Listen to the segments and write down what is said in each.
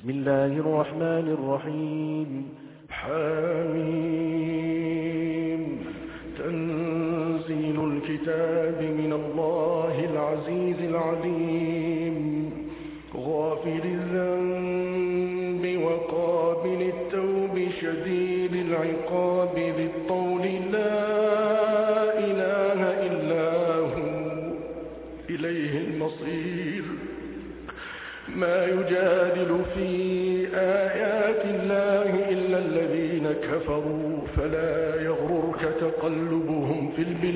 بسم الله الرحمن الرحيم. حميم. تنزيل الكتاب من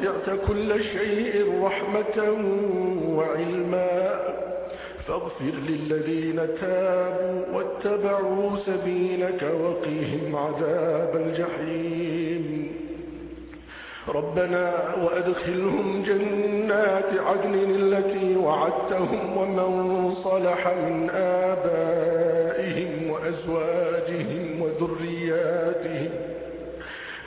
وسعت كل شيء رحمة وعلما. فاغفر للذين تابوا واتبعوا سبيلك وقهم عذاب الجحيم. ربنا وأدخلهم جنات عدن التي وعدتهم ومن صلح من آبائهم وأزواجهم وذرياتهم.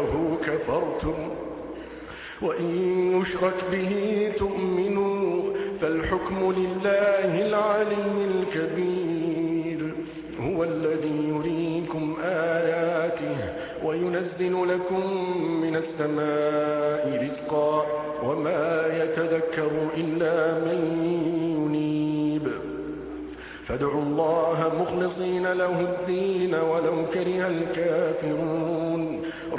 وحده كفرتم وإن يشرك به تؤمنوا فالحكم لله العلي الكبير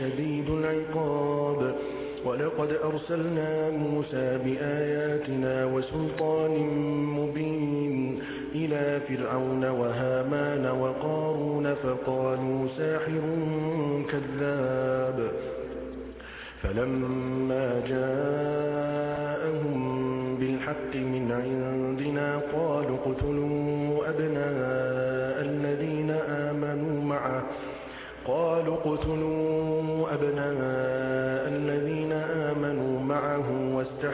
شديد العقاب. ولقد أرسلنا موسى بآياتنا وسلطان مبين إلى فرعون وهامان وقارون فقالوا ساحر كذاب. فلما جاءهم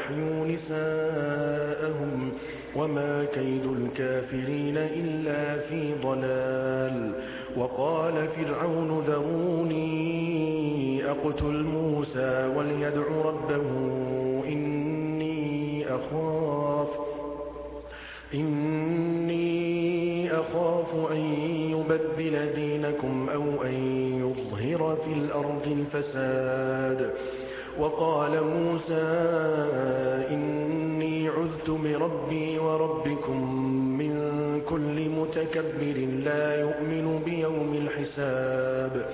واستحيوا نساءهم وما كيد الكافرين إلا في ضلال. وقال فرعون ذروني أقتل موسى وليدع ربه إني أخاف إني أخاف أن يبدل دينكم أو أن يظهر في الأرض الفساد. وقال موسى وربكم من كل متكبر لا يؤمن بيوم الحساب.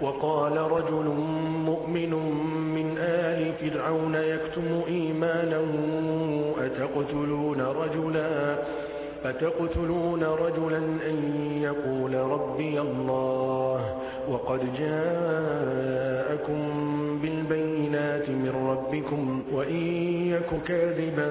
وقال رجل مؤمن من آل فرعون يكتم إيمانه أتقتلون رجلا أتقتلون رجلا أن يقول ربي الله؟ وقد جاءكم بالبينات من ربكم وإن يك كاذبا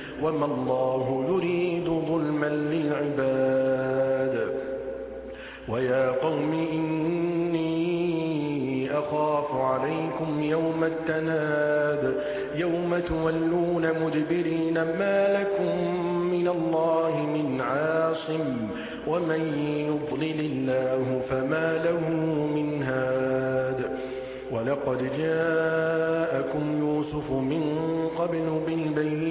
وما الله يريد ظلما للعباد ويا قوم إني أخاف عليكم يوم التناد يوم تولون مدبرين ما لكم من الله من عاصم ومن يضلل الله فما له من هاد ولقد جاءكم يوسف من قبل بالبينات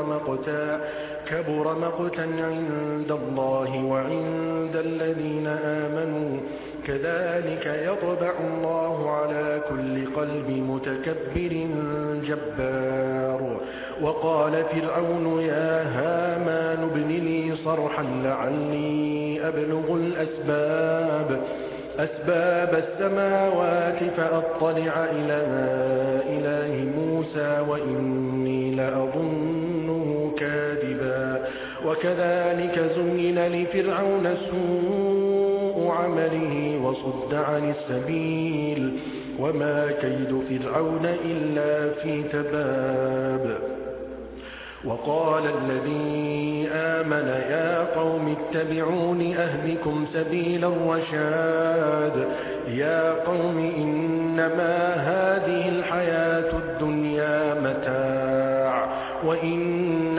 كبر مقتا كبر مقتا عند الله وعند الذين آمنوا. كذلك يطبع الله على كل قلب متكبر جبار. وقال فرعون يا هامان ابن لي صرحا لعلي أبلغ الأسباب. أسباب السماوات فأطلع إلى إله موسى وإني وكذلك زين لفرعون سوء عمله وصد عن السبيل وما كيد فرعون إلا في تباب. وقال الذي آمن يا قوم اتبعون أهدكم سبيل الرشاد. يا قوم إنما هذه الحياة الدنيا متاع وإن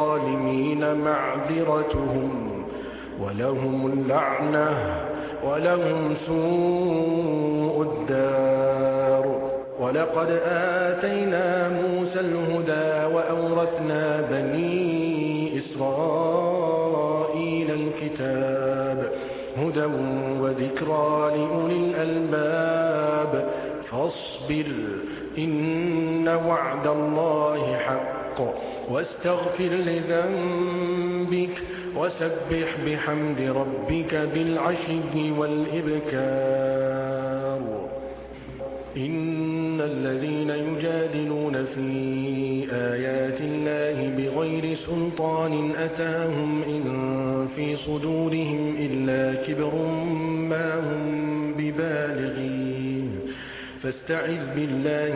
معذرتهم ولهم اللعنة ولهم سوء الدار. ولقد آتينا موسى الهدى وأورثنا بني إسرائيل الكتاب هدى وذكرى لأولي الألباب. فاصبر إن وعد الله حق. واستغفر لذنبك وسبح بحمد ربك بالعشي والإبكار. إن الذين يجادلون في آيات الله بغير سلطان أتاهم إن في صدورهم إلا كبر ما هم ببالغين. فاستعذ بالله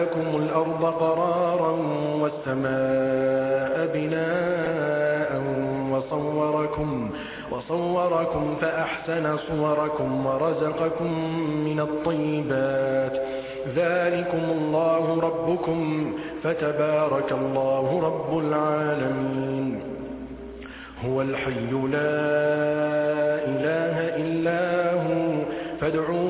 لكم الأرض قرارا والسماء بناء وصوركم وصوركم فأحسن صوركم ورزقكم من الطيبات. ذلكم الله ربكم فتبارك الله رب العالمين. هو الحي لا إله إلا هو فادعوه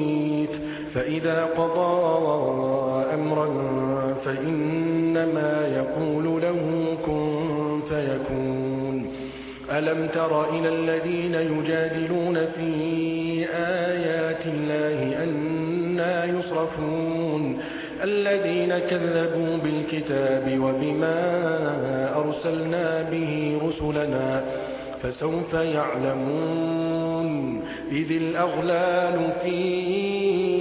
فإذا قضى أمرا فإنما يقول له كن فيكون. ألم تر إلى الذين يجادلون في آيات الله أنا يصرفون؟ الذين كذبوا بالكتاب وبما أرسلنا به رسلنا فسوف يعلمون. إذ الأغلال في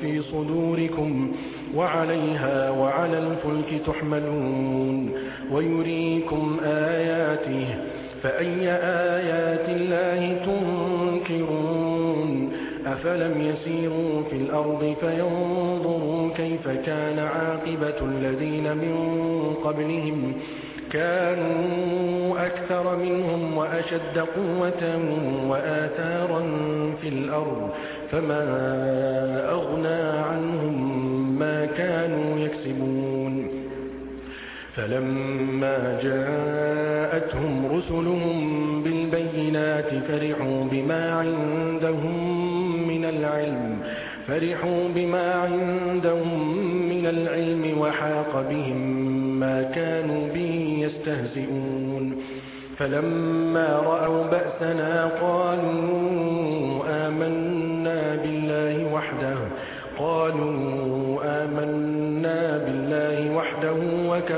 في صدوركم وعليها وعلى الفلك تحملون ويريكم آياته فأي آيات الله تنكرون أفلم يسيروا في الأرض فينظروا كيف كان عاقبة الذين من قبلهم كانوا أكثر منهم وأشد قوة وآثارا في الأرض فما أغنى عنهم ما كانوا يكسبون. فلما جاءتهم رسلهم بالبينات فرحوا بما عندهم من العلم فرحوا بما عندهم من العلم وحاق بهم ما كانوا به يستهزئون. فلما رأوا بأسنا قالوا